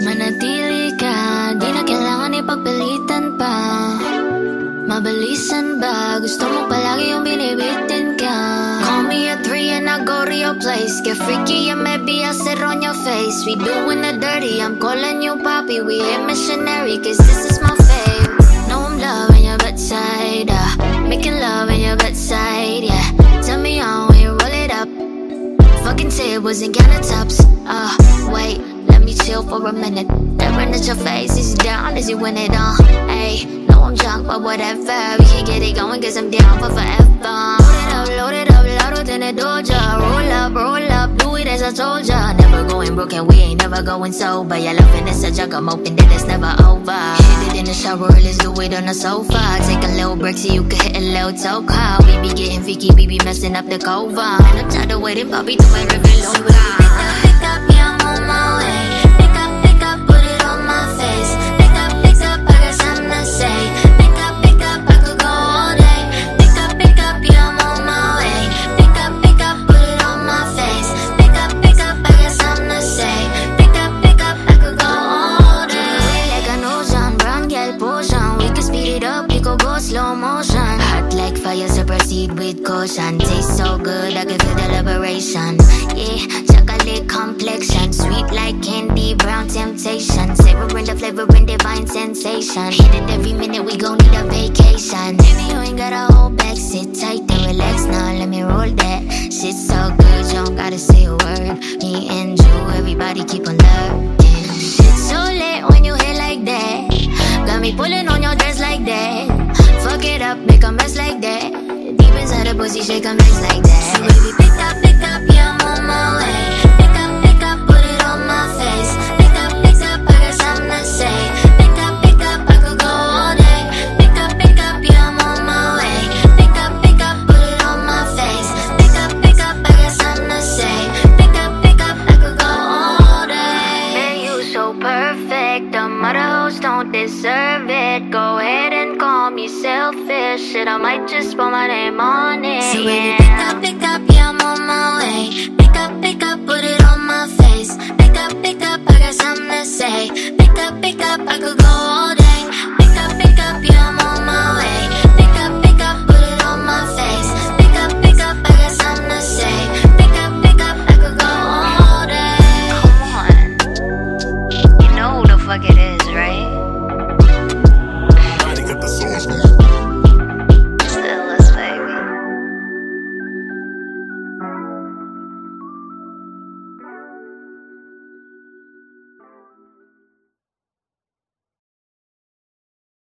Manatili ka, di na kailangan ipagpilitan pa. Mabilisan ba, gusto mo palagi yung binibitin your place Get freaky and maybe I'll sit on your face We doing the dirty, I'm calling you poppy We hit missionary, cause this is my fave Know I'm loving your bedside, uh, Making love in your bedside, yeah Tell me on when you roll it up Fucking tables and countertops. Uh, wait, let me chill for a minute. Staring at your face, is down as you win it on? Hey, no, I'm drunk, but whatever. We can get it going, cause I'm down for forever. Than a doja. Roll up, roll up, do it as I told ya. Never going broke and we ain't never going sober. Your loving is a jug, I'm hoping that it's never over. Hit it in the shower, let's do it on the sofa. Take a little break so you can hit a little toe car. We be getting freaky, we be messing up the cover. And I'm tired of waiting, Bobby, do my reveal over. Hot like fire, so proceed with caution. Taste so good, I can feel the liberation. Yeah, chocolate complexion, sweet like candy, brown temptation. Savoring the flavor and divine sensation. It every minute, we gon' need a vacation. Baby, you ain't gotta hold back, sit tight and relax now. Let me roll that. Shit so good, you don't gotta say a word. Me and you, everybody keep on lurking. Shit so lit when you hit like that. Got me pulling on your dress like that. Fuck it up, make a pussy, shake a mess like that. So baby, pick up, pick up, yeah, I'm on my way. Pick up, pick up, put it on my face. Pick up, pick up, I got something to say. Pick up, pick up, I could go all day. Pick up, pick up, yeah, I'm on my way. Pick up, pick up, put it on my face. Pick up, pick up, I got something to say. Pick up, pick up, I could go all day. Man, you so perfect. The mother hoes don't deserve it. Go ahead and call me selfish that shit, I might just spell my name on it. So when you pick up, pick up, yeah, I'm on my way. Pick up, pick up, put it on my face. Pick up, pick up, I got something to say. Pick up, pick up, I could go.